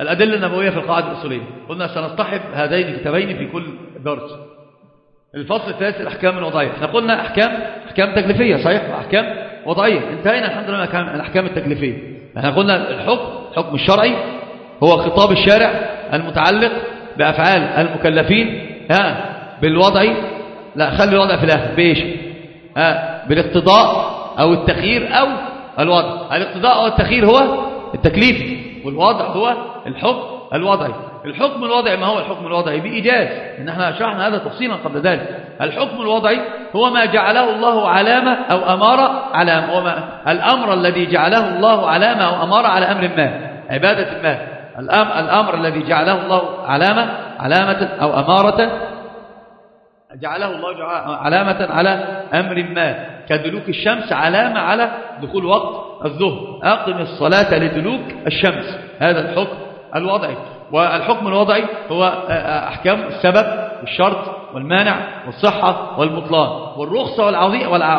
الأدلة النبوية في القاعدة الأصولية. قلنا سنصطحب هذين الكتابين في كل درس. الفصل الثالث الأحكام الوضعية. إحنا قلنا أحكام أحكام تكليفية صحيح؟ أحكام وضعية. انتهينا الحمد لله من الأحكام التكليفية. إحنا قلنا الحكم الحكم الشرعي هو خطاب الشارع المتعلق بأفعال المكلفين. ها بالوضع لا خلي الوضع في الآخر. بإيش؟ ها بالاقتضاء أو التخيير أو الوضع. الاقتضاء أو التخيير هو التكليف. والوضع هو الحكم الوضعي. الحكم الوضعي ما هو الحكم الوضعي؟ بإيجاز. إن إحنا شرحنا هذا تفصيلا قبل ذلك. الحكم الوضعي هو ما جعله الله علامة أو أمارة وما الأمر الذي جعله الله علامة أو أمارة على أمر ما عبادة ما. الأمر الذي جعله الله علامة علامة أو أمارة جعله الله علامة على أمر ما. كدلوك الشمس علامة على دخول وقت الظهر. أقم الصلاة لدلوك الشمس. هذا الحكم الوضعي. والحكم الوضعي هو أحكام السبب والشرط والمانع والصحة والبطلان والرخصة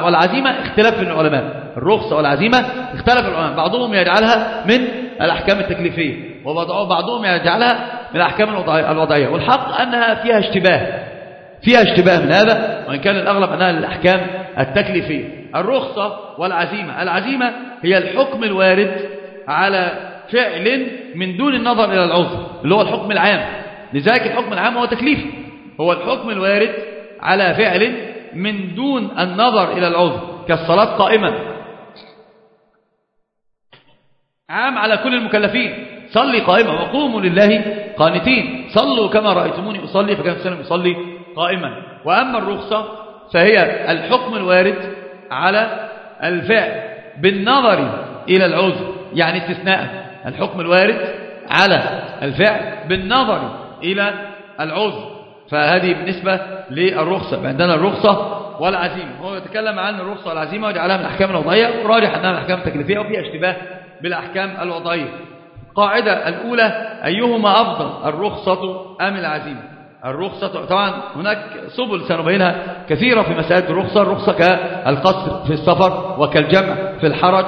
والعزيمة اختلاف بين العلماء. الرخصة والعزيمة اختلف العلماء. بعضهم يجعلها من الأحكام التكليفية وبعضهم يجعلها من الأحكام الوضعية. والحق أنها فيها اشتباه. فيها اشتباه من هذا وإن كان الأغلب أنها للأحكام التكليفية. الرخصة والعزيمة. العزيمة هي الحكم الوارد على فعل من دون النظر إلى العذر اللي هو الحكم العام. لذلك الحكم العام هو تكليفي هو الحكم الوارد على فعل من دون النظر إلى العذر كالصلاة قائمة عام على كل المكلفين. صلي قائمة وقوموا لله قانتين. صلوا كما رأيتموني أصلي فكان سلم يصلي. قائما. وأما الرخصة فهي الحكم الوارد على الفعل بالنظر إلى العذر يعني استثناء. الحكم الوارد على الفعل بالنظر إلى العذر. فهذه بالنسبة للرخصة. عندنا الرخصة والعزيمة. هو يتكلم عن الرخصة والعزيمة وجعلها من الأحكام الوضعية وراجح أنها من الأحكام التكليفية وفيها اشتباه بالأحكام الوضعية. القاعدة الأولى أيهما أفضل الرخصة أم العزيمة؟ الرخصة طبعا هناك سبل سنبينها كثيرة في مسألة الرخصة الرخصة كالقصر في السفر وكالجمع في الحرج.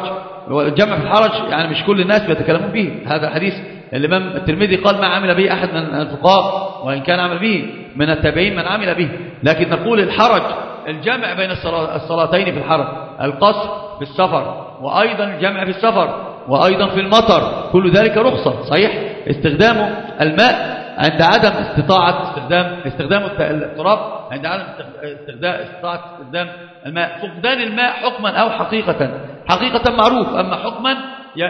والجمع في الحرج يعني مش كل الناس بيتكلمون به. هذا حديث الإمام الترمذي قال ما عمل به أحد من الفقهاء وإن كان عمل به من التابعين من عمل به. لكن نقول الحرج الجمع بين الصلاتين في الحرج القصر في السفر وأيضا الجمع في السفر وأيضا في المطر كل ذلك رخصة صحيح؟ استخدام الماء عند عدم استطاعة استخدام استخدام التراب عند عدم استخدام استطاعة استخدام الماء. فقدان الماء حكما أو حقيقة. حقيقة معروف أما حكما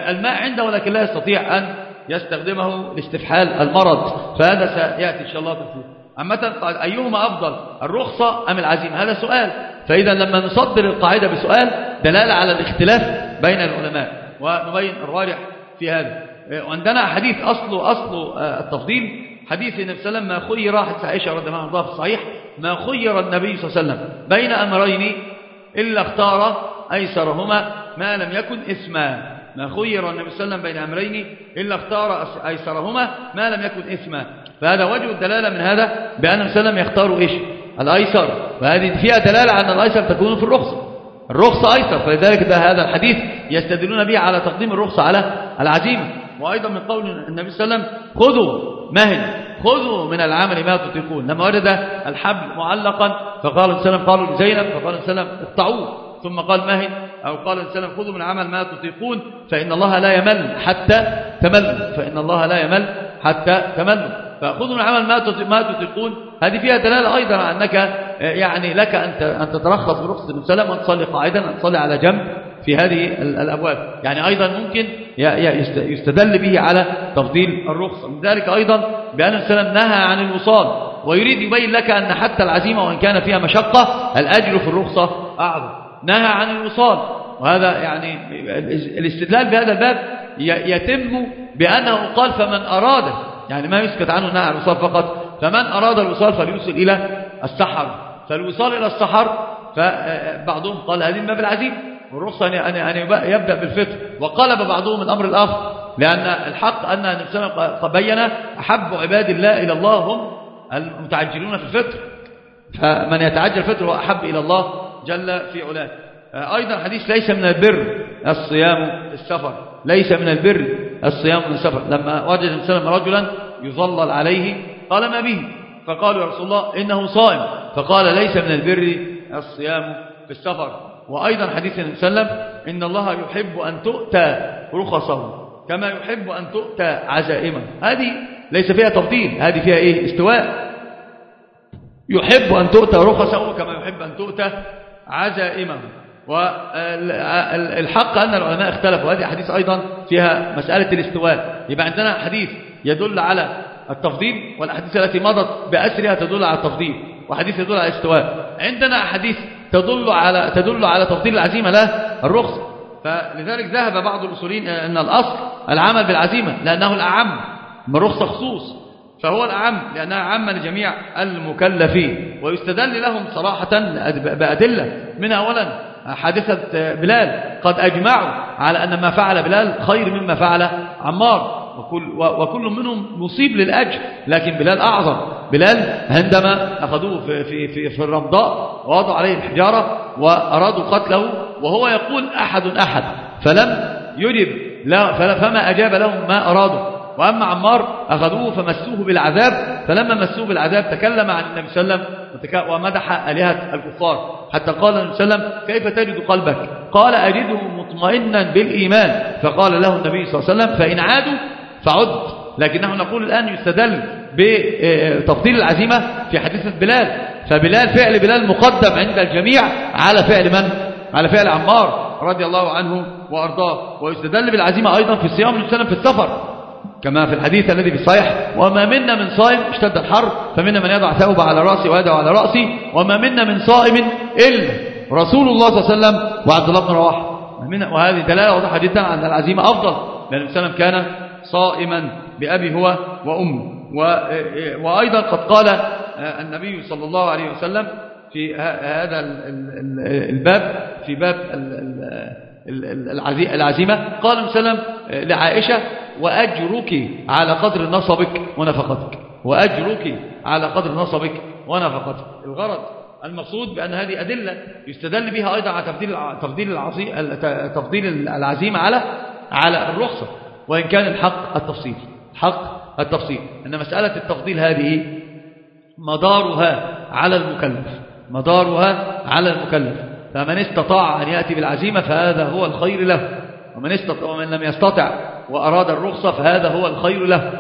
الماء عنده ولكن لا يستطيع أن يستخدمه لاستفحال المرض. فهذا سيأتي إن شاء الله تفسير عامة أيهما أفضل الرخصة أم العزيمة؟ هذا سؤال. فإذا لما نصدر القاعدة بسؤال دلالة على الاختلاف بين العلماء. ونبين الراجح في هذا. وعندنا حديث أصله أصل التفضيل. حديث النبي صلى الله عليه وسلم ما خير حديث عائشة رضي الله عنها في الصحيح ما خير النبي صلى الله عليه وسلم بين أمرين إلا اختار أيسرهما ما لم يكن اسما. ما خير النبي صلى الله عليه وسلم بين أمرين إلا اختار أيسرهما ما لم يكن اسما. فهذا وجه الدلالة من هذا بأن النبي صلى الله عليه وسلم يختار إيش؟ الأيسر. وهذه فيها دلالة على أن الأيسر تكون في الرخصة الرخصة أيسر. فلذلك ده هذا الحديث يستدلون به على تقديم الرخصة على العزيمة. وأيضا من قول النبي صلى الله عليه وسلم خذوا مهل خذوا من العمل ما تطيقون. لما وجد الحبل معلقا فقال السلام قالوا لزينب فقال السلام اقطعوه. ثم قال مهل أو قال السلام خذوا من العمل ما تطيقون فإن الله لا يمل حتى تملوا. فإن الله لا يمل حتى تملوا. فخذوا من العمل ما تطيقون. هذه فيها دلالة أيضا أنك يعني لك أن تترخص برخصة السلام وأن تصلي قاعدا أن تصلي على جنب. في هذه الأبواب. يعني أيضا ممكن يستدل به على تفضيل الرخصة من ذلك أيضا بأن السلام نهى عن الوصال ويريد يبين لك أن حتى العزيمة وإن كان فيها مشقة الأجر في الرخصة أعظم. نهى عن الوصال. وهذا يعني الاستدلال بهذا الباب يتم بأنه قال فمن أراد يعني ما يسكت عنه نهى عن الوصال فقط فمن أراد الوصال فليوصل إلى السحر. فالوصال إلى السحر فبعضهم قال هذه ما بالعزيمة والرخصة أن يبدأ بالفطر وقلب بعضهم الأمر الآخر لأن الحق أن النبي بين أحب عباد الله إلى الله هم المتعجلون في الفطر فمن يتعجل الفطر هو أحب إلى الله جل في علاه. أيضا حديث ليس من البر الصيام السفر ليس من البر الصيام السفر لما وجد النبي رجلا يظلل عليه قال ما به؟ فقالوا يا رسول الله إنه صائم. فقال ليس من البر الصيام في السفر. وأيضا حديث النبي صلى الله عليه وسلم إن الله يحب أن تؤتى رخصه كما يحب أن تؤتى عزائمه. هذه ليس فيها تفضيل هذه فيها إيه؟ استواء. يحب أن تؤتى رخصه كما يحب أن تؤتى عزائمه. والحق أن العلماء اختلفوا. هذه حديث أيضا فيها مسألة الاستواء. يبقى عندنا حديث يدل على التفضيل والأحاديث التي مضت بأسرها تدل على التفضيل وحديث يدل على الاستواء. عندنا أحاديث تدل على تدل على تفضيل العزيمة لا الرخصة فلذلك ذهب بعض الأصولين أن الأصل العمل بالعزيمة لأنه الأعم رخصة خصوص فهو الأعم لأنها عامة لجميع المكلفين. ويستدل لهم صراحة بأدلة. من أولا حادثة بلال. قد أجمعوا على أن ما فعل بلال خير مما فعل عمار. وكل, وكل منهم مصيب للأجر. لكن بلال أعظم. بلال عندما أخذوه في, في, في, في الرمضاء ووضعوا عليه الحجارة وأرادوا قتله وهو يقول أحد أحد فلم يجب فما أجاب لهم ما أرادوا. وأما عمار أخذوه فمسوه بالعذاب. فلما مسوه بالعذاب تكلم عن النبي صلى الله عليه وسلم ومدح آلهة الكفار حتى قال النبي صلى الله عليه وسلم كيف تجد قلبك؟ قال أجده مطمئنا بالإيمان. فقال له النبي صلى الله عليه وسلم فإن عادوا فعد. لكنه نقول الآن يستدل بتفضيل العزيمة في حديثة بلال. فبلال فعل بلال مقدم عند الجميع على فعل من؟ على فعل عمار رضي الله عنه وأرضاه. ويستدل بالعزيمة أيضا في صيام النبي في السفر. كما في الحديث الذي في الصحيح وما منا من صائم اشتد الحر فمنا من يضع ثوبه على رأسه ويدعو على رأسه وما منا من صائم إلا رسول الله صلى الله عليه وسلم. وعبد الله بن رواحه وهذه دلالة واضحة جدا أن العزيمة أفضل. لأن صلى الله عليه وسلم كان صائما بأبي هو وأمه. وأيضا قد قال النبي صلى الله عليه وسلم في هذا الباب في باب العزيمة قال وسلم لعائشة وأجرك على قدر نصبك ونفقتك. وأجرك على قدر نصبك ونفقتك. الغرض المقصود بأن هذه أدلة يستدل بها أيضا على تفضيل تفضيل تفضيل العزيمة على على الرخصة. وإن كان الحق التفصيل. حق التفصيل. أن مسألة التفضيل هذه مدارها على المكلف. مدارها على المكلف. فمن استطاع أن يأتي بالعزيمة فهذا هو الخير له. ومن, استطاع ومن لم يستطع وأراد الرخصة فهذا هو الخير له.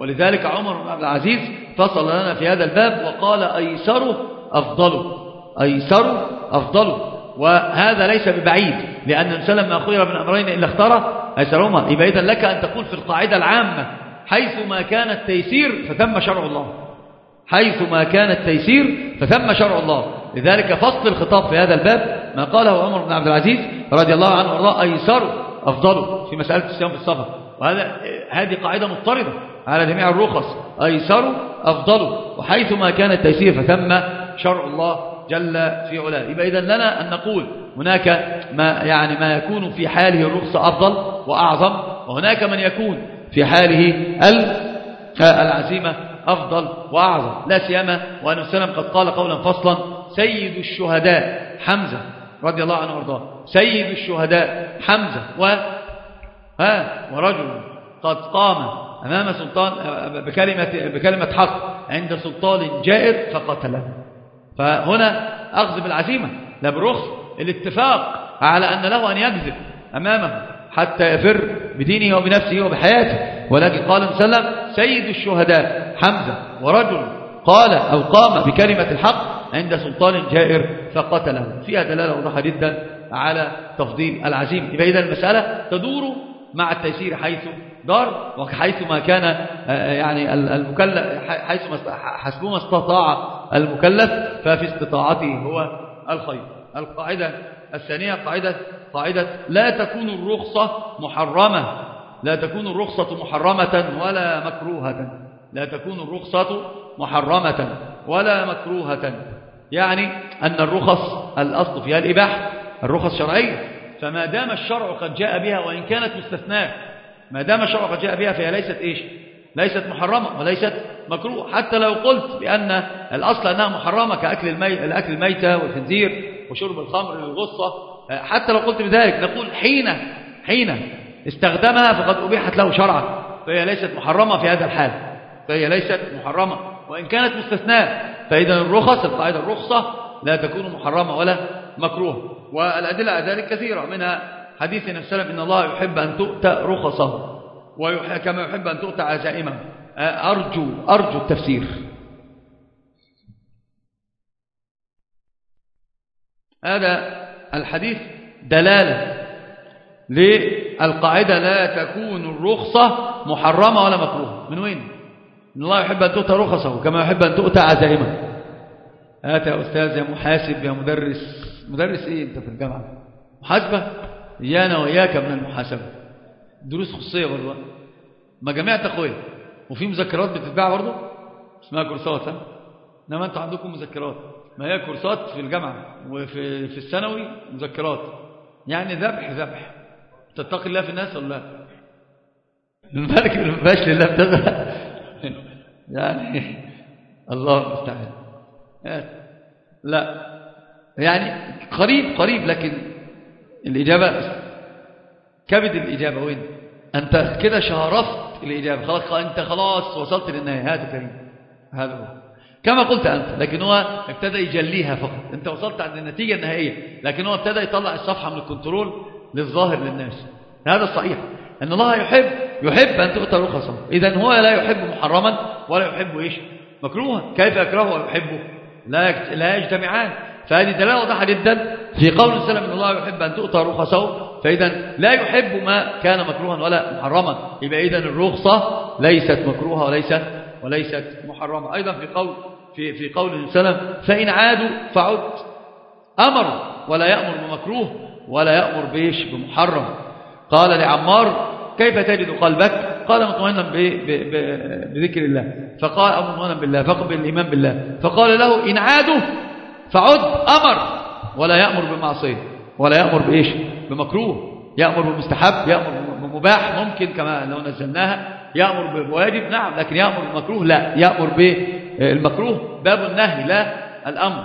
ولذلك عمر بن عبد العزيز فصل لنا في هذا الباب وقال أيسر أفضل. أيسر أفضل. وهذا ليس ببعيد لأن السلم ما خير من أمرين إلا اختار أيسرهما يبقى إذن لك أن تقول في القاعدة العامة حيث ما كان التيسير فثم شرع الله. حيث ما كان التيسير فثم شرع الله. لذلك فصل الخطاب في هذا الباب ما قاله عمر بن عبد العزيز رضي الله عنه وأرضاه أيسر أفضل في مسألة الصيام في السفر. وهذا هذه قاعدة مضطردة على جميع الرخص. أيسر أفضل. وحيث ما كان التيسير فثم شرع الله. جل في علاه. يبقى إذن لنا أن نقول هناك ما يعني ما يكون في حاله الرخصة أفضل وأعظم وهناك من يكون في حاله العزيمة أفضل وأعظم. لا سيما وأن السلام قد قال قولا فصلا سيد الشهداء حمزة رضي الله عنه وأرضاه. سيد الشهداء حمزة و ها ورجل قد قام أمام سلطان بكلمة, بكلمة حق عند سلطان جائر فقتله. فهنا أخذ بالعزيمة لا برخص الاتفاق على أن له أن يكذب أمامه حتى يفر بدينه وبنفسه وبحياته. ولكن قال وسلم سيد الشهداء حمزة ورجل قال أو قام بكلمة الحق عند سلطان جائر فقتله. فيها دلالة واضحة جدا على تفضيل العزيمة. يبقى إذا المسألة تدور مع التيسير حيث دار وحيث ما كان آه، يعني المكلف حيث حسب ما استطاع المكلف ففي استطاعته هو الخير. القاعدة الثانية قاعدة, قاعدة لا تكون الرخصة محرمة لا تكون الرخصة محرمة ولا مكروهة. لا تكون الرخصة محرمة ولا مكروهة. يعني أن الرخص الأصل فيها الإباحة الرخص شرعية. فما دام الشرع قد جاء بها وإن كانت مستثناة ما دام الشرع قد جاء بها فهي ليست إيش؟ ليست محرمة وليست مكروه. حتى لو قلت بأن الأصل أنها محرمة كأكل المي... الأكل الميتة والخنزير وشرب الخمر والغصة حتى لو قلت بذلك نقول حين حين استخدمها فقد أبيحت له شرعا فهي ليست محرمة في هذا الحال. فهي ليست محرمة. وإن كانت مستثناء فإذا الرخص القاعدة الرخصة لا تكون محرمة ولا مكروه والأدلة على ذلك كثيرة. منها حديث النبي صلى الله عليه وسلم إن الله يحب أن تؤتى رخصه وكما يحب أن تؤتى عزائمه. أرجو أرجو التفسير. هذا الحديث دلالة للقاعدة لا تكون الرخصة محرمة ولا مكروهة. من وين؟ إن الله يحب أن تؤتى رخصه كما يحب أن تؤتى عزائمه. هات يا أستاذ يا محاسب يا مدرس. مدرس إيه أنت في الجامعة؟ محاسبة؟ إيانا وإياك من المحاسبة. دروس خصوصية برضه مجاميع تقوية وفي مذكرات بتتباع برضه اسمها كورسات ها؟ إنما أنتوا عندكم مذكرات. ما هي كورسات في الجامعة وفي في الثانوي مذكرات. يعني ذبح ذبح. تتقي الله في الناس ولا لا؟ من باش لله بتذبح يعني الله المستعان. لا. يعني قريب قريب لكن الإجابة كبد الإجابة وين؟ أنت كده شهرفت الإجابة خلاص أنت خلاص وصلت للنهاية. هذا كريم. هذا هو. كما قلت أنت لكن هو ابتدى يجليها فقط. أنت وصلت عند النتيجة النهائية لكن هو ابتدى يطلع الصفحة من الكنترول للظاهر للناس. هذا الصحيح أن الله يحب يحب أن تؤتى رخصه إذا هو لا يحب محرما ولا يحب إيش؟ مكروها. كيف يكرهه ويحبه؟ لا لا يجتمعان. فهذه دلالة واضحة جدا في قول السلام إن الله يحب أن تؤتى رخصه فإذا لا يحب ما كان مكروها ولا محرما. يبقى إذا الرخصة ليست مكروهة وليست وليست محرمة. أيضا في قول في في قول السلام فإن عادوا فعد. أمر ولا يأمر بمكروه ولا يأمر بإيش؟ بمحرم. قال لعمار كيف تجد قلبك؟ قال مطمئنا بذكر الله. فقال أو مطمئنا بالله فقبل الإيمان بالله. فقال له إن عادوا فعد أمر ولا يأمر بمعصية ولا يأمر بإيش؟ بمكروه يأمر بمستحب يأمر بمباح ممكن كما لو نزلناها يأمر بواجب نعم لكن يأمر بمكروه لا يأمر بالمكروه باب النهي لا الأمر.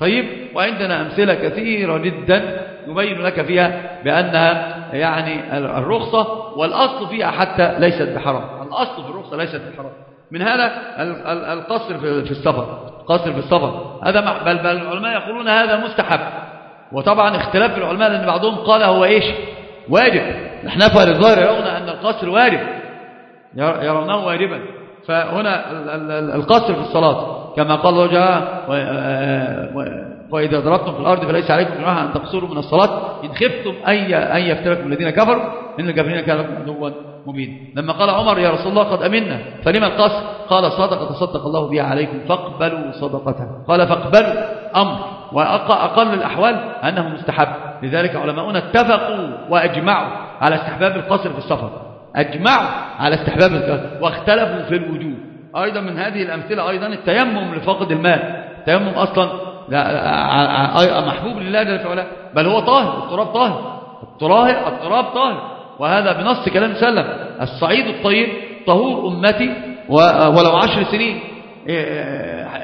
طيب وعندنا أمثلة كثيرة جدا نبين لك فيها بأنها يعني الرخصة والأصل فيها حتى ليست بحرام. الأصل في الرخصة ليست بحرام. من هذا القصر في السفر قصر في السفر. هذا بل, بل العلماء يقولون هذا مستحب. وطبعا اختلاف العلماء لأن بعضهم قال هو إيش؟ واجب. نحن فهل الظاهر يرون أن القصر واجب. يرونه واجبا. فهنا القصر في الصلاة. كما قال الله جاء وإذا ضربتم في الأرض فليس عليكم جناح أن تقصروا من الصلاة. إن خفتم أي أن يفتركم الذين كفروا إن الكافرين لكم عدوا مبين لما قال عمر يا رسول الله قد أمنا. فلما القصر؟ قال صدقة تصدق الله بها عليكم فاقبلوا صدقتها قال فاقبلوا. أمر وأقل الأحوال أنه مستحب. لذلك علماؤنا اتفقوا وأجمعوا على استحباب القصر في السفر. أجمعوا على استحباب القصر واختلفوا في الوجوب أيضا من هذه الأمثلة أيضا التيمم لفقد المال. التيمم أصلا محبوب لله جل وعلا بل هو طاهر التراب طاهر. التراب طاهر. وهذا بنص كلام سلم الصعيد الطيب طهور أمتي ولو عشر سنين.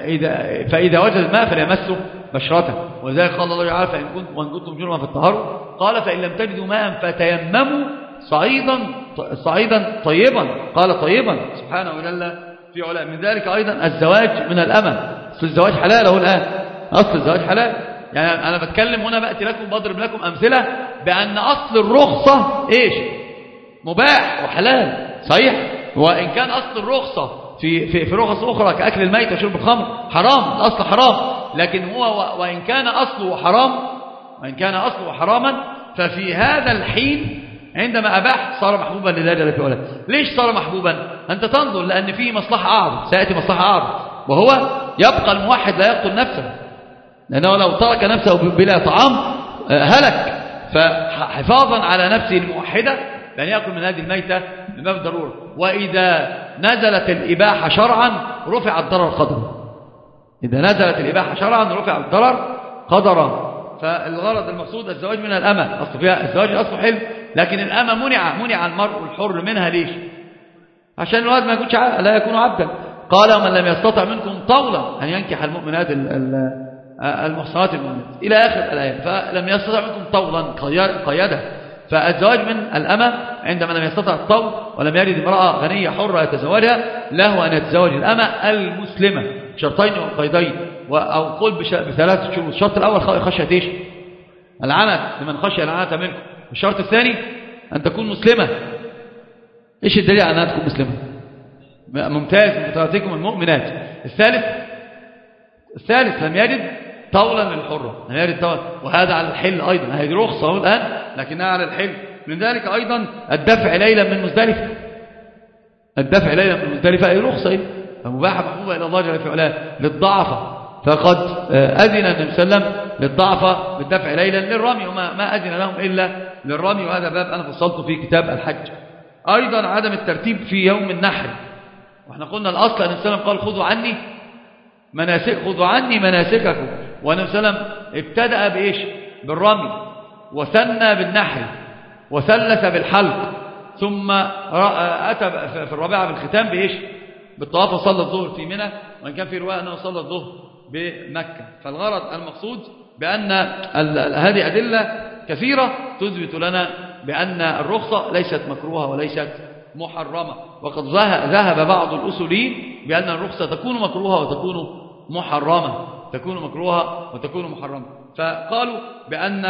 إذا فإذا وجد الماء فليمسه بشرته. ولذلك قال الله تعالى فإن كنتم وإن كنتم جنبا في الطهر قال فإن لم تجدوا ماء فتيمموا صعيدا صعيدا طيبا. قال طيبا. سبحانه وتعالى في علاء من ذلك أيضا الزواج من الأمل. أصل الزواج حلال هو الآن. أصل الزواج حلال. يعني أنا بتكلم هنا بأتي لكم بضرب لكم أمثلة بأن أصل الرخصة إيش؟ مباح وحلال. صحيح؟ وإن كان أصل الرخصة في, في, في رخص أخرى كأكل الميت وشرب الخمر. حرام الأصل حرام. لكن هو وإن كان أصله حرام وإن كان أصله حراما ففي هذا الحين عندما أباح صار محبوبا لله جل وعلا ليش صار محبوبا؟ أنت تنظر لأن فيه مصلحة أعظم سيأتي مصلحة أعظم. وهو يبقى الموحد لا يقتل نفسه. لأنه لو ترك نفسه بلا طعام آه، هلك. فحفاظا على نفسه الموحدة بأن يأكل من هذه الميتة بما ضرورة وإذا نزلت الإباحة شرعا رفع الضرر قدرا إذا نزلت الإباحة شرعا رفع الضرر قدرا فالغرض المقصود الزواج من الأمة. أصل فيها الزواج أصله حلم لكن الأمة منع منع المرء الحر منها ليش؟ عشان الولد ما يكونش لا يكون عبدا. قال ومن لم يستطع منكم طولا أن ينكح المؤمنات المحصنات المؤمنات. إلى آخر الآية. فلم يستطع منكم طولا قيادة. فالزواج من الأمة عندما لم يستطع الطول ولم يرد امرأة غنية حرة يتزوجها له أن يتزوج الأمة المسلمة شرطين وقيدين أو قل بثلاث شروط. الشرط الأول خشية إيش؟ العنت لمن خشي العنت منكم الشرط الثاني أن تكون مسلمة. إيش الدليل على أنها تكون مسلمة؟ ممتاز متواتيكم المؤمنات. الثالث الثالث لم يجد طولا للحرة وهذا على الحل أيضا. هذه رخصة الآن لكنها على الحل. من ذلك أيضا الدفع ليلا من مزدلفة. الدفع ليلا من مزدلفة. أي رخصة فمباحة محبوبة إلى الله جل في علاه للضعفة فقد آه، أذن النبي صلى الله عليه وسلم للضعفة بالدفع ليلا للرمي وما ما أذن لهم إلا للرمي. وهذا باب أنا فصلته في كتاب الحج. أيضا عدم الترتيب في يوم النحر. وإحنا قلنا الأصل أن النبي قال خذوا عني مناسك خذوا عني مناسككم. والنبي صلى الله عليه وسلم ابتدأ بإيش؟ بالرمي وثنى بالنحر وثلث بالحلق ثم أتى في الرابعة بالختام بإيش؟ بالطواف وصلى الظهر في منى وإن كان في رواية أنه صلى الظهر بمكة. فالغرض المقصود بأن هذه أدلة كثيرة تثبت لنا بأن الرخصة ليست مكروهة وليست محرمة. وقد ذهب بعض الأسلين بأن الرخصة تكون مكروهة وتكون محرمة. تكون مكروهة وتكون محرمة. فقالوا بأن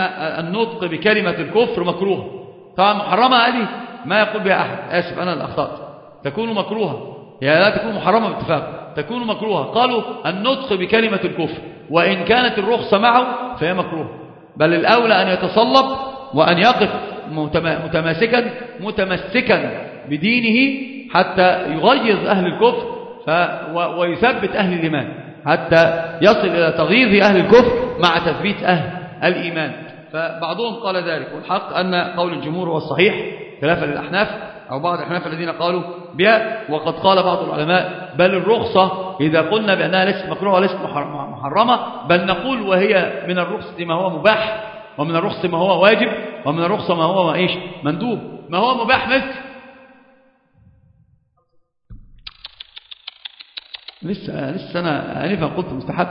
النطق بكلمة الكفر مكروه طبعا محرمة هذه؟ ما يقول بها أحد. آسف أنا الأخطاء تكون مكروهة. هي لا تكون محرمة باتفاق. تكون مكروهة. قالوا النطق بكلمة الكفر. وإن كانت الرخصة معه فهي مكروهة. بل الأولى أن يتصلب وأن يقف متماسكا متمسكا بدينه حتى يغيظ أهل الكفر ويثبت أهل الإيمان. حتى يصل إلى تغييظ أهل الكفر مع تثبيت أهل الإيمان. فبعضهم قال ذلك. والحق أن قول الجمهور هو الصحيح خلافا للأحناف أو بعض الأحناف الذين قالوا بها. وقد قال بعض العلماء بل الرخصة إذا قلنا بأنها ليست مكروهة وليست محرمة بل نقول وهي من الرخصة ما هو مباح ومن الرخصة ما هو واجب ومن الرخصة ما هو ما إيش؟ مندوب. ما هو مباح مثل لسه لسه أنا أنفا قلت مستحب.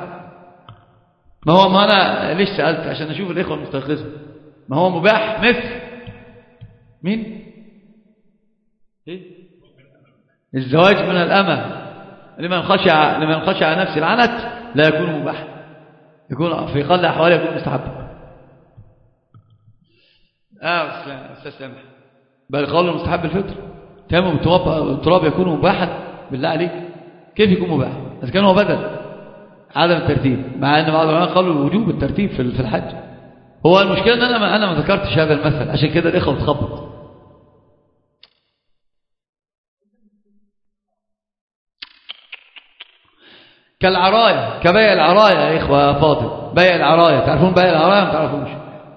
ما هو ما أنا ليش سألت؟ عشان أشوف الإخوة المستيقظة ما هو مباح؟ مثل مين؟ إيه؟ الزواج من الأمة. لمن خشع لمن خشع نفس العنت لا يكون مباح. يكون في قل أحوال يكون مستحب. آه أستاذ سامح. بل قول المستحب الفطر. تمام التراب يكون مباحا. بالله عليك. كيف يكون مباح؟ إذا كان هو بدل. عدم الترتيب. مع إن بعض العلماء قالوا وجوب الترتيب في الحج. هو المشكلة إن أنا ما أنا ما ذكرتش هذا المثل. عشان كده الإخوة بتخبط. كالعراية. كبيع العراية يا إخوة فاضل. بيع العراية. تعرفون بيع العراية ما تعرفوش؟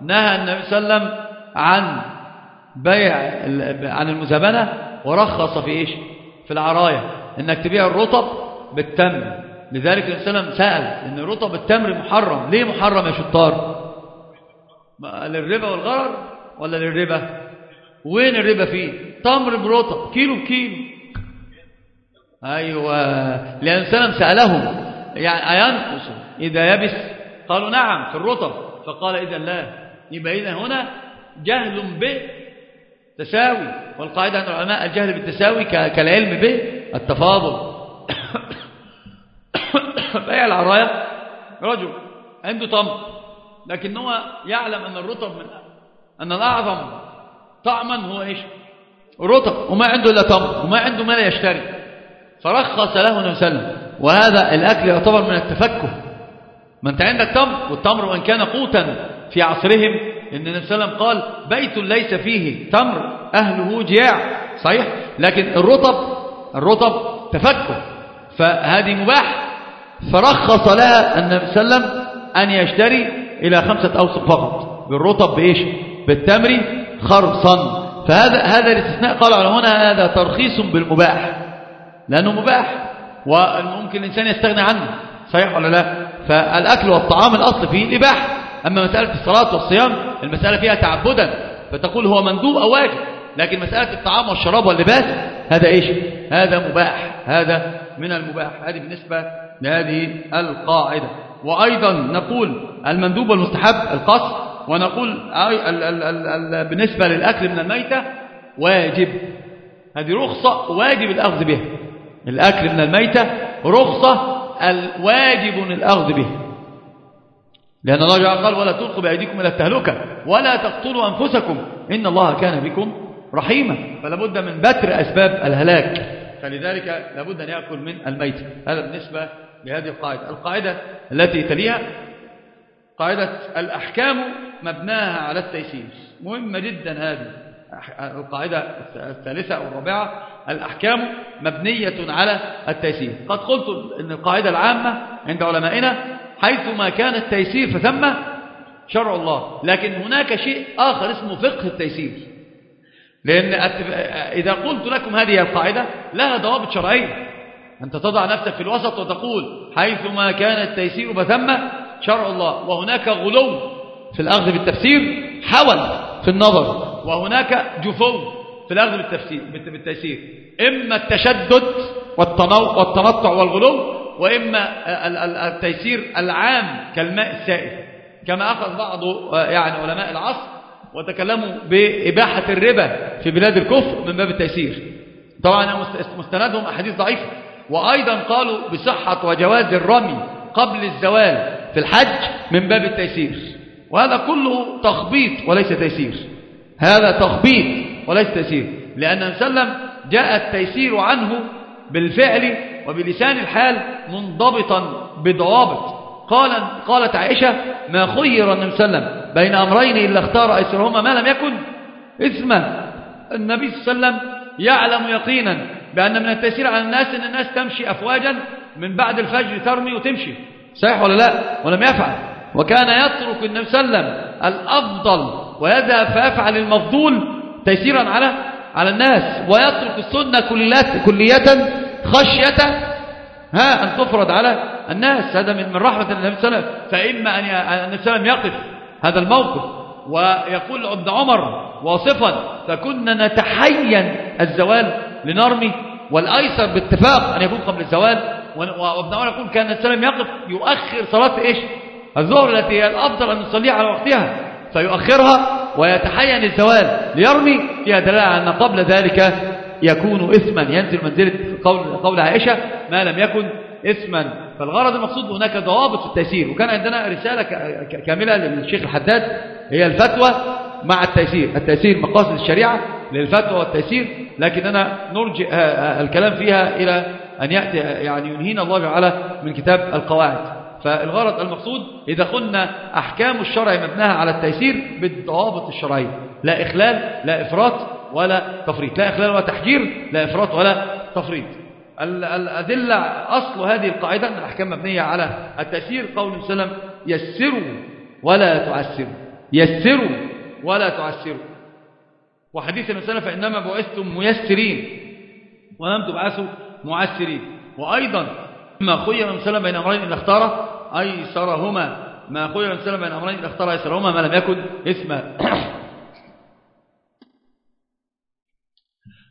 نهى النبي صلى الله عليه وسلم عن بيع عن المزابنة ورخص في إيش؟ في العراية. إنك تبيع الرطب بالتمر. لذلك النبي صلى الله عليه وسلم سأل إن رطب التمر محرم. ليه محرم يا شطار؟ للربا والغرر ولا للربا؟ وين الربا فيه؟ تمر برطب. كيلو بكيلو. أيوة. لأن سلم سألهم يعني أينقص إذا يبس؟ قالوا نعم في الرطب. فقال إذا لا. يبقى إذا هنا جهل به تساوي. والقاعدة عند العلماء الجهل بالتساوي كالعلم به. التفاضل. بيع العراية رجل عنده تمر لكنه يعلم أن الرطب من أن الأعظم طعما هو إيش؟ الرطب. وما عنده إلا تمر وما عنده ما يشتري. فرخص له النبي صلى الله عليه وسلم. وهذا الأكل يعتبر من التفكه. ما أنت عندك تمر والتمر وإن كان قوتا في عصرهم إن النبي صلى الله عليه وسلم قال بيت ليس فيه تمر أهله جياع. صحيح؟ لكن الرطب الرطب تفكه. فهذه مباح. فرخص لها النبي صلى الله عليه وسلم أن يشتري إلى خمسة أوسق فقط. بالرطب بإيش؟ بالتمر خرصا. فهذا هذا الاستثناء قال هنا هذا ترخيص بالمباح. لأنه مباح وممكن الإنسان يستغني عنه. صحيح ولا لا؟ فالأكل والطعام الأصل فيه الإباحة أما مسألة الصلاة والصيام المسألة فيها تعبدا. فتقول هو مندوب أو واجب. لكن مسألة الطعام والشراب واللباس هذا إيش؟ هذا مباح هذا من المباح هذه بالنسبة لهذه القاعدة. وأيضا نقول المندوب والمستحب القصر ونقول بالنسبة للأكل من الميتة واجب. هذه رخصة واجب الأخذ بها. الأكل من الميتة رخصة الواجب الأخذ به لأن الله قال ولا تلقوا بأيديكم إلى التهلكة ولا تقتلوا أنفسكم إن الله كان بكم رحيما فلا بد من بتر أسباب الهلاك. فلذلك لابد أن يأكل من الميت. هذا بالنسبة لهذه القاعدة. القاعدة التي تليها قاعدة الأحكام مبناها على التيسير. مهمة جدا هذه. القاعدة الثالثة أو الرابعة الأحكام مبنية على التيسير. قد قلت أن القاعدة العامة عند علمائنا حيث ما كان التيسير فثم شرع الله. لكن هناك شيء آخر اسمه فقه التيسير. لأن إذا قلت لكم هذه القاعدة لها ضوابط شرعية. أنت تضع نفسك في الوسط وتقول حيث ما كان التيسير فثم شرع الله. وهناك غلو في الأخذ بالتفسير حول في النظر. وهناك جفو في الأخذ بالتفسير بالتيسير. إما التشدد والتنطع والغلو وإما التيسير العام كالماء السائل. كما أخذ بعض يعني علماء العصر وتكلموا بإباحة الربا في بلاد الكفر من باب التيسير. طبعا مستندهم أحاديث ضعيفة. وأيضا قالوا بصحة وجواز الرمي قبل الزوال في الحج من باب التيسير. وهذا كله تخبيط وليس تيسير. هذا تخبيط وليس تيسير. لأن سلم جاء التيسير عنه بالفعل وبلسان الحال منضبطا بضوابط. قال قالت عائشة ما خير النبي صلى الله عليه وسلم بين أمرين إلا اختار أيسرهما ما لم يكن إثما النبي صلى الله عليه وسلم يعلم يقينا بأن من التيسير على الناس أن الناس تمشي أفواجا من بعد الفجر ترمي وتمشي. صحيح ولا لا؟ ولم يفعل. وكان يترك النبي صلى الله عليه وسلم الأفضل ويذهب فيفعل المفضول تيسيرا على على الناس ويترك السنة كلية خشية ها أن تفرض على الناس هذا من رحمة النبي صلى الله عليه وسلم. فإما أن النبي صلى الله عليه وسلم يقف هذا الموقف ويقول ابن عمر واصفا فكنا نتحين الزوال لنرمي والأيسر باتفاق أن يكون قبل الزوال. وابن عمر يقول كان النبي صلى الله عليه وسلم يقف يؤخر صلاة إيش؟ الظهر التي هي الأفضل أن نصليها على وقتها. فيؤخرها ويتحين الزوال ليرمي فيها دلالة على أن قبل ذلك يكون إثما ينزل منزلة قول, قول عائشة ما لم يكن إثما. فالغرض المقصود هناك ضوابط في التيسير. وكان عندنا رسالة كاملة للشيخ الحداد هي الفتوى مع التيسير. التيسير مقاصد الشريعة للفتوى والتيسير. لكننا نرجع الكلام فيها إلى أن يأتي يعني ينهينا الله تعالى من كتاب القواعد. فالغرض المقصود إذا قلنا أحكام الشرع مبناها على التيسير بالضوابط الشرعية. لا إخلال لا إفراط ولا تفريط. لا إخلال ولا تحجير لا إفراط ولا تفريط. الأدلة أصل هذه القاعدة أن الأحكام مبنية على التأثير. قول وسلم يسروا ولا تعسروا. يسروا ولا تعسروا. وحديث النبي فإنما بعثتم ميسرين ولم تبعثوا معسرين. وأيضا ما خير من سلم بين أمرين إن اختار أيسرهما. ما خير من سلم بين أمرين إن اختار أيسرهما ما لم يكن إثما.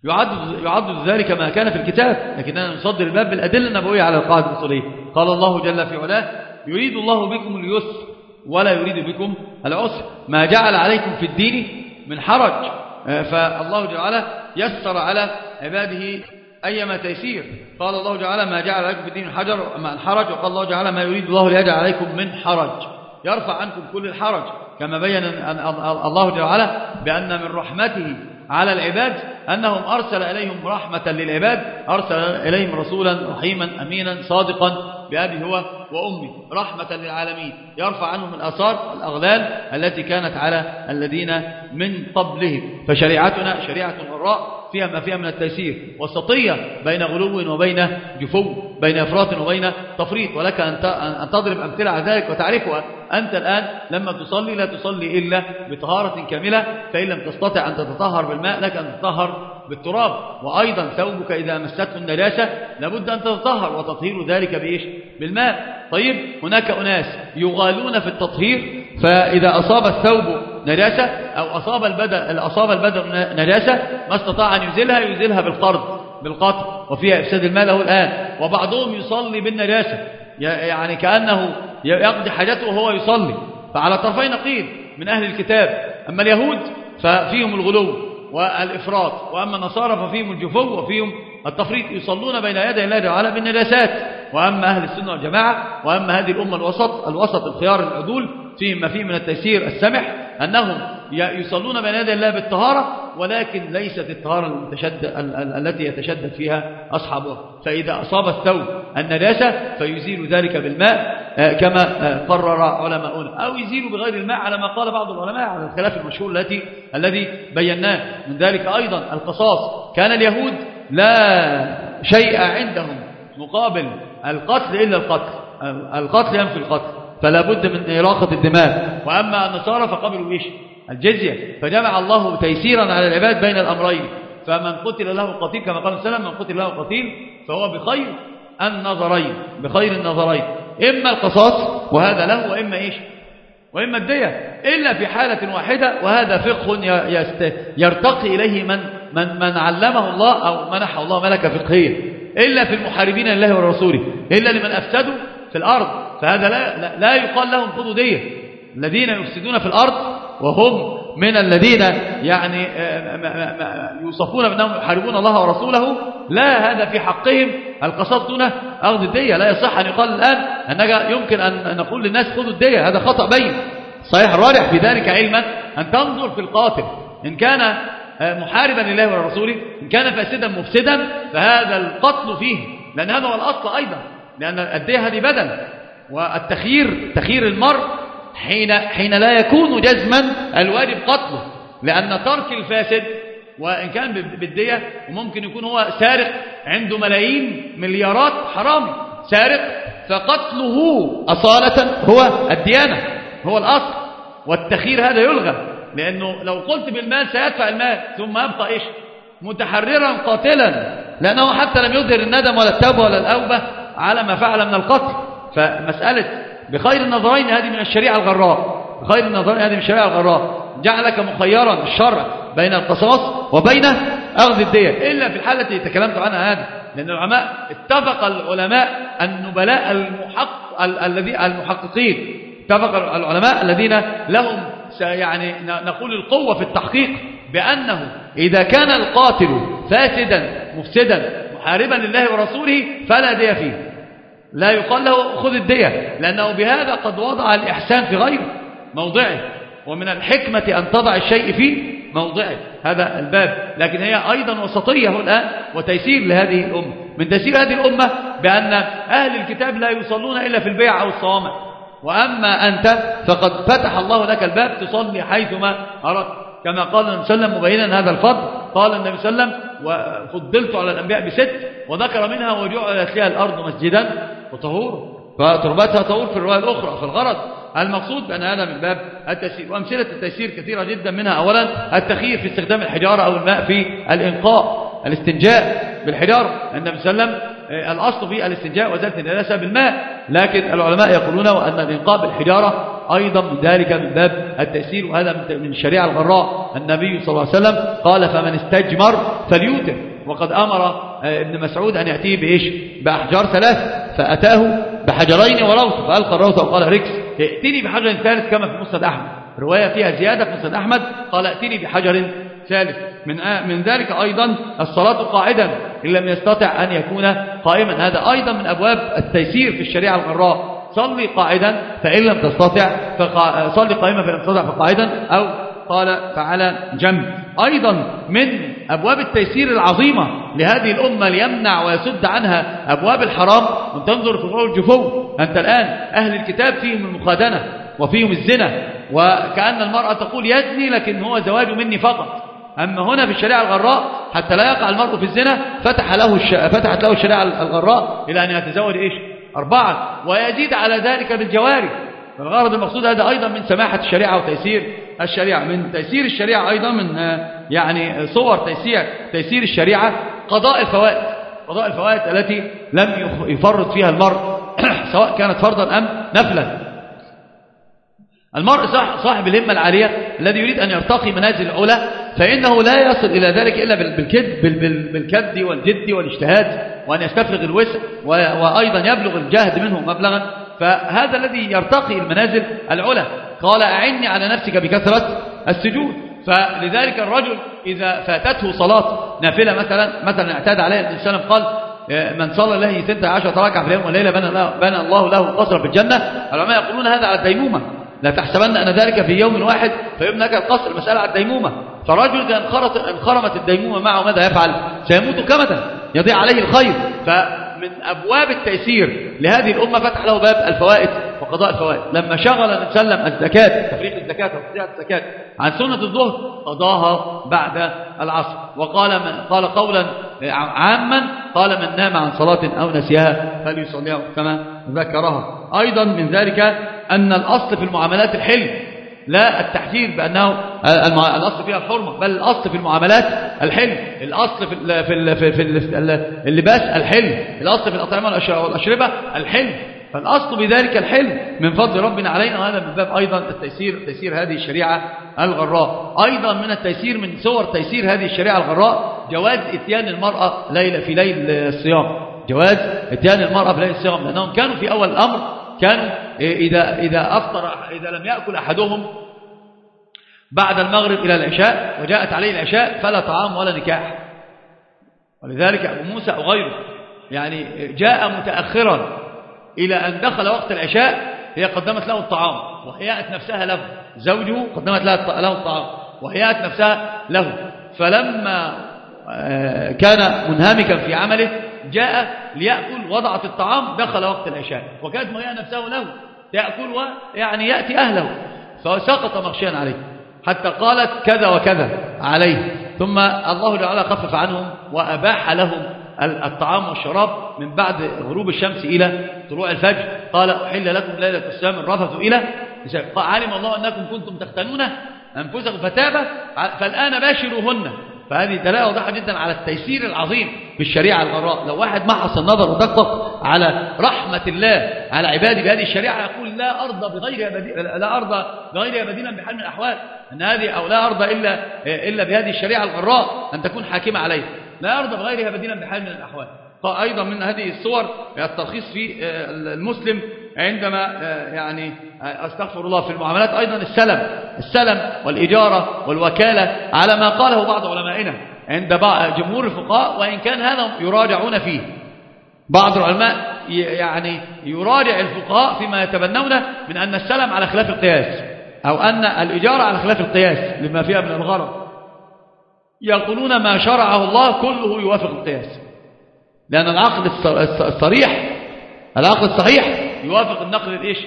يعد, يعد ذلك ما كان في الكتاب لكننا نصدر الباب بالأدلة النبوية على القاعدة الأصولية. قال الله جل في علاه يريد الله بكم اليسر ولا يريد بكم العسر. ما جعل عليكم في الدين من حرج. فالله جل يسر على عباده أيما تيسير. قال الله تعالى ما جعل عليكم في الدين حجر مع الحرج وقال الله تعالى ما يريد الله ليجعل عليكم من حرج. يرفع عنكم كل الحرج كما بين الله تعالى بأن من رحمته على العباد أنهم أرسل إليهم رحمة للعباد أرسل إليهم رسولا رحيما أمينا صادقا بأبي هو وأمي رحمة للعالمين. يرفع عنهم الأثار الأغلال التي كانت على الذين من قبلهم. فشريعتنا شريعة غراء فيها ما فيها من التيسير. وسطية بين غلو وبين جفو. بين إفراط وبين تفريط ولك أن تضرب أمثلة على ذلك وتعرفها. أنت الآن لما تصلي لا تصلي إلا بطهارة كاملة فإن لم تستطع أن تتطهر بالماء لك أن تتطهر بالتراب. وأيضا ثوبك إذا مسته النجاسة لابد أن تتطهر وتطهير ذلك بإيش؟ بالماء. طيب هناك أناس يغالون في التطهير فإذا أصاب الثوب نجاسة أو أصاب البدن, أصاب البدن نجاسة ما استطاع أن يزيلها يزيلها بالقرض بالقطع وفيها إفساد المال. له الآن وبعضهم يصلي بالنجاسة. يعني كأنه يقضي حاجته وهو يصلي. فعلى طرفي نقيض من أهل الكتاب. أما اليهود ففيهم الغلو والإفراط وأما النصارى ففيهم الجفو وفيهم التفريط. يصلون بين يدي الله تعالى بالنداسات وأما أهل السنة والجماعة وأما هذه الأمة الوسط الوسط الخيار العدول فيهم ما فيه من التيسير السمح أنهم يصلون بين يدي الله بالطهارة ولكن ليست الطهارة المتشدد التي يتشدد فيها أصحابها فإذا أصاب الثوب النجاسة فيزيل ذلك بالماء آه، كما آه، قرر علماؤنا. أو يزيل بغير الماء على ما قال بعض العلماء على الخلاف المشهور التي الذي بيناه. من ذلك أيضا القصاص. كان اليهود لا شيء عندهم مقابل القتل إلا القتل القتل ينفي القتل فلا بد من إراقة الدماء. وأما النصارى فقبلوا إيش؟ الجزية. فجمع الله تيسيرا على العباد بين الأمرين. فمن قتل له قتيل كما قال السلام من قتل له قتيل فهو بخير النظرين. بخير النظرين. إما القصاص وهذا له وإما إيش؟ وإما الدية. إلا في حالة واحدة وهذا فقه يرتقي إليه من, من, من علمه الله أو منحه الله ملكة فقهية. إلا في المحاربين لله ورسوله. إلا لمن أفسدوا في الأرض. فهذا لا, لا, يقال لهم خذوا دية. الذين يفسدون في الأرض وهم من الذين يعني آه، يوصفون بأنهم يحاربون الله ورسوله. لا هذا في حقهم. القصاص دون أخذ الدية. لا يصح أن يقال الآن أنك يمكن أن نقول للناس خذوا الدية. هذا خطأ بين. صحيح الراجح في ذلك علما أن تنظر في القاتل. إن كان آه، محاربا لله ورسوله إن كان فاسدا مفسدا فهذا القتل فيه. لأن هذا هو الأصل أيضا. لأن الدية هذه بدل. والتخيير تخيير المرء حين, حين لا يكون جزما الواجب قتله لأن ترك الفاسد وإن كان بالدية وممكن يكون هو سارق عنده ملايين مليارات حرامي سارق فقتله أصالة هو الديانة هو الأصل والتخير هذا يلغى لأنه لو قلت بالمال سيدفع المال ثم يبقى إيش؟ متحررا قاتلا لأنه حتى لم يظهر الندم ولا التوبة ولا الأوبة على ما فعل من القتل. فمسألة بخير النظرين هذه من الشريعة الغراء. بخير النظرين هذه من الشريعة الغراء. جعلك مخيرا الشرع بين القصاص وبين أخذ الدية. إلا في الحالة التي تكلمت عنها هذه. لأن العلماء اتفق العلماء النبلاء المحق المحققين. اتفق العلماء الذين لهم يعني نقول القوة في التحقيق بأنه إذا كان القاتل فاسدا مفسدا محاربا لله ورسوله فلا دية فيه. لا يقال له خذ الدية لأنه بهذا قد وضع الإحسان في غير موضعه. ومن الحكمة أن تضع الشيء في موضعه. هذا الباب. لكن هي أيضا وسطية الآن وتيسير لهذه الأمة. من تيسير هذه الأمة بأن أهل الكتاب لا يصلون إلا في البيع أو الصوامع وأما أنت فقد فتح الله لك الباب تصلي حيثما أردت. كما قال النبي صلى الله عليه وسلم مبينا هذا الفضل. قال النبي صلى الله عليه وسلم وفضلت على الأنبياء بست وذكر منها وجعلت لها الأرض مسجدا وطهور. فتربتها طهور في الرواية الأخرى في الغرض. المقصود بأن هذا من باب التيسير وأمثلة التيسير كثيرة جدا منها. أولا التخيير في استخدام الحجارة أو الماء في الإنقاء الاستنجاء بالحجارة. النبي صلى الله عليه وسلم آه، الأصل في الاستنجاء وزالة النجاسة بالماء لكن العلماء يقولون أن الإنقاء بالحجارة أيضا ذلك من باب التأثير وهذا من الشريعة الغراء. النبي صلى الله عليه وسلم قال فمن استجمر فليوتر. وقد أمر آه، ابن مسعود أن يأتيه بإيش؟ بأحجار ثلاث فأتاه بحجرين وروث فألقى الروث وقال ركس ائتني بحجر ثالث كما في مسند أحمد. رواية فيها زيادة في مسند أحمد قال ائتني بحجر ثالث. من آه، من ذلك أيضا الصلاة قاعدا إن لم يستطع أن يكون قائما. هذا أيضا من أبواب التيسير في الشريعة الغراء. صلي قاعدا فإن لم تستطع صلي قائما فإن لم تستطع فقاعدا أو قال فعلى جنب. أيضا من أبواب التيسير العظيمة لهذه الأمة ليمنع ويسد عنها أبواب الحرام. وتنظر في الرؤى الجفو أنت الآن أهل الكتاب فيهم المخادنة وفيهم الزنا وكأن المرأة تقول يزني لكن هو زواج مني فقط. أما هنا في الشريعة الغراء حتى لا يقع المرء في الزنا فتح له. فتحت له الشريعة الغراء إلى أن يتزوج إيش؟ أربعة ويزيد على ذلك بالجواري فالغرض المقصود هذا أيضا من سماحة الشريعة وتيسير الشريعة. من تيسير الشريعة أيضا من يعني صور تيسير, تيسير الشريعة قضاء الفوائد. قضاء الفوائد التي لم يفرط فيها المرء سواء كانت فرضا أم نفلا. المرء صاحب الهمة العالية الذي يريد أن يرتقي منازل العلا فإنه لا يصل إلى ذلك إلا بالكد بالكد والجد والاجتهاد وأن يستفرغ الوسع وأيضا يبلغ الجهد منه مبلغا. فهذا الذي يرتقي المنازل العلى قال أعني على نفسك بكثرة السجود. فلذلك الرجل إذا فاتته صلاة نافلة مثلا مثلا اعتاد عليه النبي صلى الله عليه وسلم قال من صلى الله ستة عشر ركعة في اليوم والليلة بنى الله له قصرا في الجنة. العلماء يقولون هذا على الديمومة. لا تحسبن أن ذلك في يوم واحد فيبنى لك القصر المسألة على الديمومة. فالرجل إذا انخرمت الديمومة معه ماذا يفعل؟ سيموت كمدا يضيع عليه الخير. فمن أبواب التيسير لهذه الأمة فتح له باب الفوائد وقضاء الفوائد. لما شغل النبي صلى الله عليه وسلم الزكاة تفريق الزكاة وتفريق الزكاة عن سنة الظهر قضاها بعد العصر. وقال من قال قولا عاما قال من نام عن صلاة أو نسيها فليصليها. كما ذكرها. أيضا من ذلك أن الأصل في المعاملات الحلم لا التحذير بأنه الأصل فيها الحرمة بل الأصل في المعاملات الحلم. الأصل في في في اللباس الحلم. الأصل في الأطعمة والأشربة الحلم. فالأصل بذلك الحلم. من فضل ربنا علينا وهذا من باب أيضا التيسير تيسير هذه الشريعة الغراء. أيضا من التيسير من صور تيسير هذه الشريعة الغراء جواز إتيان المرأة ليلة في ليل الصيام. جواز إتيان المرأة في ليل الصيام لأنهم كانوا في أول الأمر كانوا إذا, إذا أفطر إذا لم يأكل أحدهم بعد المغرب إلى العشاء وجاءت عليه العشاء فلا طعام ولا نكاح. ولذلك أبو موسى أو غيره يعني جاء متأخرا إلى أن دخل وقت العشاء هي قدمت له الطعام وهيأت نفسها له. زوجه قدمت له الطعام وهيأت نفسها له. فلما آه، كان منهمكا في عمله جاء ليأكل وضعت الطعام دخل وقت العشاء وكانت مهيئة نفسه له تأكل ويعني يأتي أهله. فسقط مغشيا عليه. حتى قالت كذا وكذا عليه. ثم الله تعالى خفف عنهم وأباح لهم الطعام والشراب من بعد غروب الشمس إلى طلوع الفجر. قال أحل لكم ليلة الصيام الرفث إلى علم الله أنكم كنتم تختنون أنفسكم فتاب. فالآن باشروهن. فهذه دلالة واضحة جدا على التيسير العظيم في الشريعة الغراء. لو واحد محص النظر ودقق على رحمة الله على عباده بهذه الشريعة يقول لا أرضى بديل لا أرضى بغيرها بديلا بحال من الأحوال. أن هذه أو لا أرضى إلا إلا بهذه الشريعة الغراء أن تكون حاكمة عليه. لا أرضى بغيرها بديلا بحال من الأحوال. فأيضا من هذه الصور الترخيص في آه، المسلم عندما آه، يعني آه، أستغفر الله في المعاملات أيضا السلم السلم والإجارة والوكالة على ما قاله بعض علمائنا عند جمهور الفقهاء وإن كان هذا يراجعون فيه. بعض العلماء يعني يراجع الفقهاء فيما يتبنونه من أن السلم على خلاف القياس أو أن الإجارة على خلاف القياس لما فيها من الغرض. يقولون ما شرعه الله كله يوافق القياس. لأن العقد الصريح العقد الصحيح يوافق النقل الإيش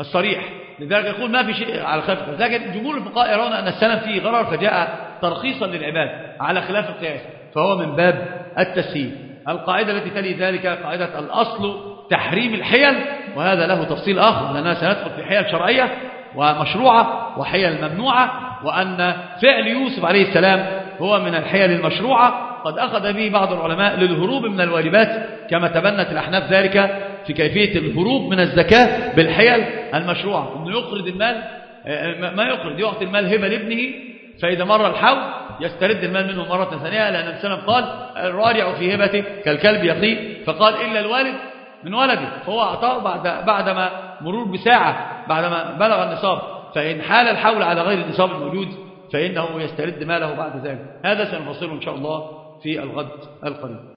الصريح. لذلك يقول ما في شيء على خلاف لكن جمهور الفقهاء يرون أن السلم فيه غرر فجاء ترخيصا للعباد على خلاف القياس فهو من باب التسهيل. القاعدة التي تلي ذلك قاعدة الأصل تحريم الحيل وهذا له تفصيل آخر. لأننا سندخل في حيل شرعية ومشروعة وحيل ممنوعة وأن فعل يوسف عليه السلام هو من الحيل المشروعة قد أخذ به بعض العلماء للهروب من الواجبات كما تبنت الأحناف ذلك في كيفية الهروب من الزكاة بالحيل المشروعة. أنه يقرض المال ما يقرض يعطي المال هبة لابنه فإذا مر الحول يسترد المال منه مرة ثانية لأن السلام قال الراجع في هبته كالكلب يقي فقال إلا الوالد من ولده. فهو أعطاه بعد بعدما مرور بساعة بعدما بلغ النصاب. فإن حال الحول على غير النصاب الموجود فإنه يسترد ماله بعد ذلك. هذا سنفصله إن شاء الله. في الغد القريب.